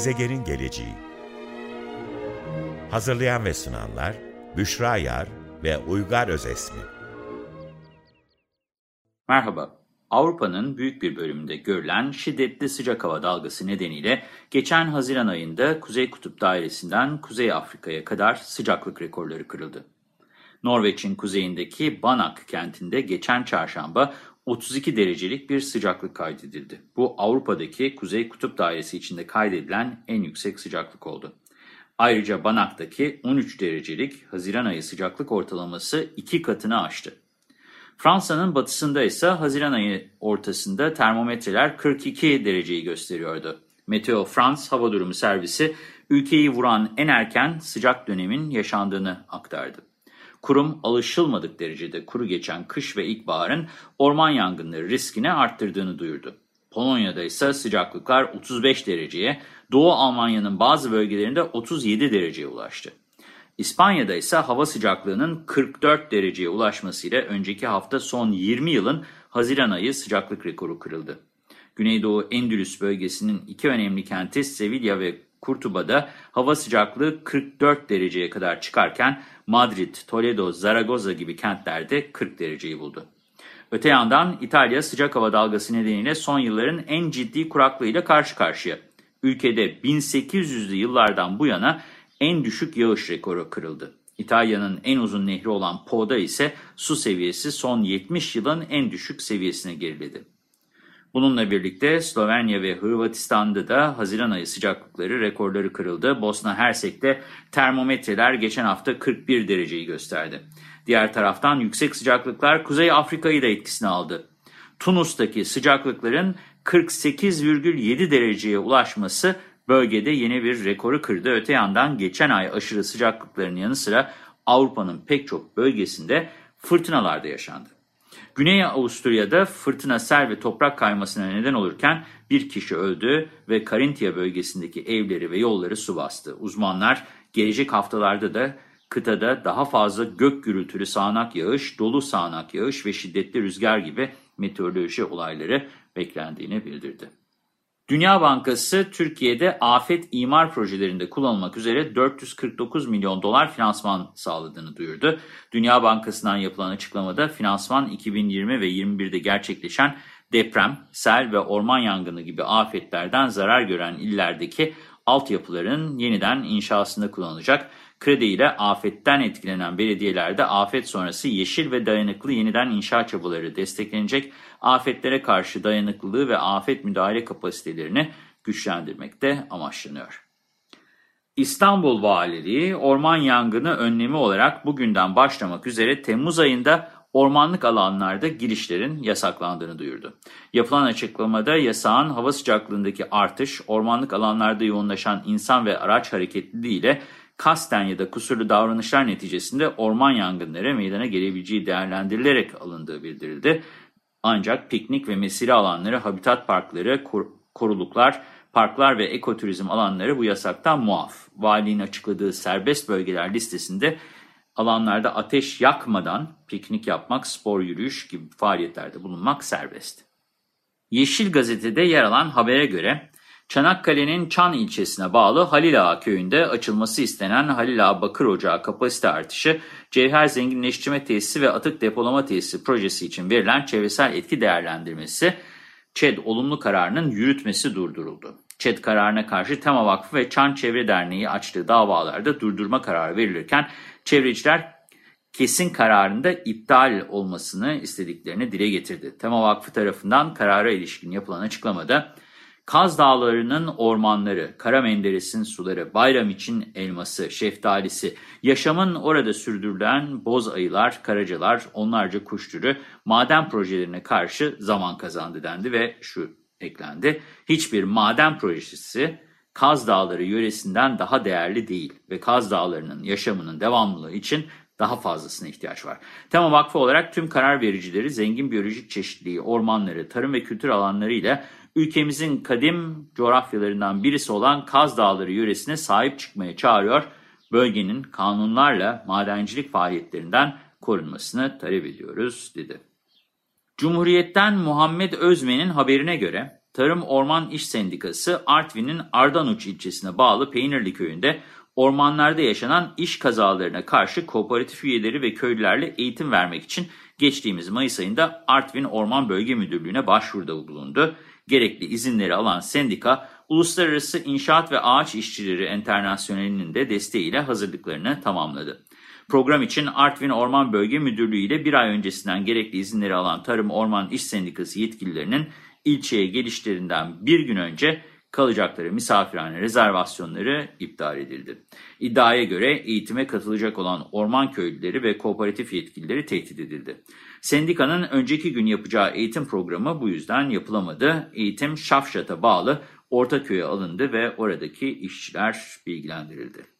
Gezegenin geleceği Hazırlayan ve sunanlar Büşra Yar ve Uygar Özesmi Merhaba. Avrupa'nın büyük bir bölümünde görülen şiddetli sıcak hava dalgası nedeniyle geçen Haziran ayında Kuzey Kutup Dairesi'nden Kuzey Afrika'ya kadar sıcaklık rekorları kırıldı. Norveç'in kuzeyindeki Banak kentinde geçen çarşamba 32 derecelik bir sıcaklık kaydedildi. Bu Avrupa'daki Kuzey Kutup Dairesi içinde kaydedilen en yüksek sıcaklık oldu. Ayrıca Banak'taki 13 derecelik Haziran ayı sıcaklık ortalaması iki katını aştı. Fransa'nın batısında ise Haziran ayı ortasında termometreler 42 dereceyi gösteriyordu. Meteo France Hava Durumu Servisi ülkeyi vuran en erken sıcak dönemin yaşandığını aktardı. Kurum alışılmadık derecede kuru geçen kış ve ilkbaharın orman yangınları riskini arttırdığını duyurdu. Polonya'da ise sıcaklıklar 35 dereceye, Doğu Almanya'nın bazı bölgelerinde 37 dereceye ulaştı. İspanya'da ise hava sıcaklığının 44 dereceye ulaşmasıyla önceki hafta son 20 yılın Haziran ayı sıcaklık rekoru kırıldı. Güneydoğu Endülüs bölgesinin iki önemli kenti Sevilla ve Kurtuba'da hava sıcaklığı 44 dereceye kadar çıkarken Madrid, Toledo, Zaragoza gibi kentlerde 40 dereceyi buldu. Öte yandan İtalya sıcak hava dalgası nedeniyle son yılların en ciddi kuraklığıyla karşı karşıya. Ülkede 1800'lü yıllardan bu yana en düşük yağış rekoru kırıldı. İtalya'nın en uzun nehri olan Po'da ise su seviyesi son 70 yılın en düşük seviyesine geriledi. Bununla birlikte Slovenya ve Hırvatistan'da da Haziran ayı sıcaklıkları rekorları kırıldı. Bosna Hersek'te termometreler geçen hafta 41 dereceyi gösterdi. Diğer taraftan yüksek sıcaklıklar Kuzey Afrika'yı da etkisine aldı. Tunus'taki sıcaklıkların 48,7 dereceye ulaşması bölgede yeni bir rekoru kırdı. Öte yandan geçen ay aşırı sıcaklıkların yanı sıra Avrupa'nın pek çok bölgesinde fırtınalar da yaşandı. Güney Avusturya'da fırtına sel ve toprak kaymasına neden olurken bir kişi öldü ve Karintia bölgesindeki evleri ve yolları su bastı. Uzmanlar gelecek haftalarda da kıtada daha fazla gök gürültülü sağanak yağış, dolu sağanak yağış ve şiddetli rüzgar gibi meteoroloji olayları beklendiğini bildirdi. Dünya Bankası Türkiye'de afet imar projelerinde kullanılmak üzere 449 milyon dolar finansman sağladığını duyurdu. Dünya Bankası'ndan yapılan açıklamada finansman 2020 ve 2021'de gerçekleşen deprem, sel ve orman yangını gibi afetlerden zarar gören illerdeki altyapıların yeniden inşasında kullanılacak. Kredi ile afetten etkilenen belediyelerde afet sonrası yeşil ve dayanıklı yeniden inşa çabaları desteklenecek. Afetlere karşı dayanıklılığı ve afet müdahale kapasitelerini güçlendirmekte amaçlanıyor. İstanbul Valiliği orman yangını önlemi olarak bugünden başlamak üzere Temmuz ayında ormanlık alanlarda girişlerin yasaklandığını duyurdu. Yapılan açıklamada yasağın hava sıcaklığındaki artış, ormanlık alanlarda yoğunlaşan insan ve araç hareketliliği ile kasten ya da kusurlu davranışlar neticesinde orman yangınları meydana gelebileceği değerlendirilerek alındığı bildirildi. Ancak piknik ve mesire alanları, habitat parkları, kor koruluklar, parklar ve ekoturizm alanları bu yasaktan muaf. Valinin açıkladığı serbest bölgeler listesinde alanlarda ateş yakmadan piknik yapmak, spor yürüyüş gibi faaliyetlerde bulunmak serbest. Yeşil Gazete'de yer alan habere göre Çanakkale'nin Çan ilçesine bağlı Halil köyünde açılması istenen Halil Ağa Bakır Ocağı kapasite artışı, cevher zenginleştirme tesisi ve atık depolama tesisi projesi için verilen çevresel etki değerlendirmesi, ÇED olumlu kararının yürütmesi durduruldu. ÇED kararına karşı Tema Vakfı ve Çan Çevre Derneği açtığı davalarda durdurma kararı verilirken çevreciler kesin kararında iptal olmasını istediklerini dile getirdi. Tema Vakfı tarafından karara ilişkin yapılan açıklamada Kaz Dağları'nın ormanları, Kara Menderes'in suları, bayram için elması, şeftalisi, yaşamın orada sürdürülen boz ayılar, karacalar, onlarca kuş türü maden projelerine karşı zaman kazandı dendi ve şu eklendi. Hiçbir maden projesi Kaz Dağları yöresinden daha değerli değil ve Kaz Dağları'nın yaşamının devamlılığı için daha fazlasına ihtiyaç var. Tema Vakfı olarak tüm karar vericileri zengin biyolojik çeşitliliği, ormanları, tarım ve kültür alanları ile ülkemizin kadim coğrafyalarından birisi olan Kaz Dağları yöresine sahip çıkmaya çağırıyor. Bölgenin kanunlarla madencilik faaliyetlerinden korunmasını talep ediyoruz dedi. Cumhuriyet'ten Muhammed Özmen'in haberine göre Tarım Orman İş Sendikası Artvin'in Ardanuç ilçesine bağlı Peynirli köyünde ormanlarda yaşanan iş kazalarına karşı kooperatif üyeleri ve köylülerle eğitim vermek için geçtiğimiz Mayıs ayında Artvin Orman Bölge Müdürlüğü'ne başvuruda bulundu. Gerekli izinleri alan sendika, Uluslararası İnşaat ve Ağaç İşçileri Enternasyoneli'nin de desteğiyle hazırlıklarını tamamladı. Program için Artvin Orman Bölge Müdürlüğü ile bir ay öncesinden gerekli izinleri alan Tarım Orman İş Sendikası yetkililerinin ilçeye gelişlerinden bir gün önce kalacakları misafirhane rezervasyonları iptal edildi. İddiaya göre eğitime katılacak olan orman köylüleri ve kooperatif yetkilileri tehdit edildi. Sendikanın önceki gün yapacağı eğitim programı bu yüzden yapılamadı. Eğitim Şafşat'a bağlı Ortaköy'e alındı ve oradaki işçiler bilgilendirildi.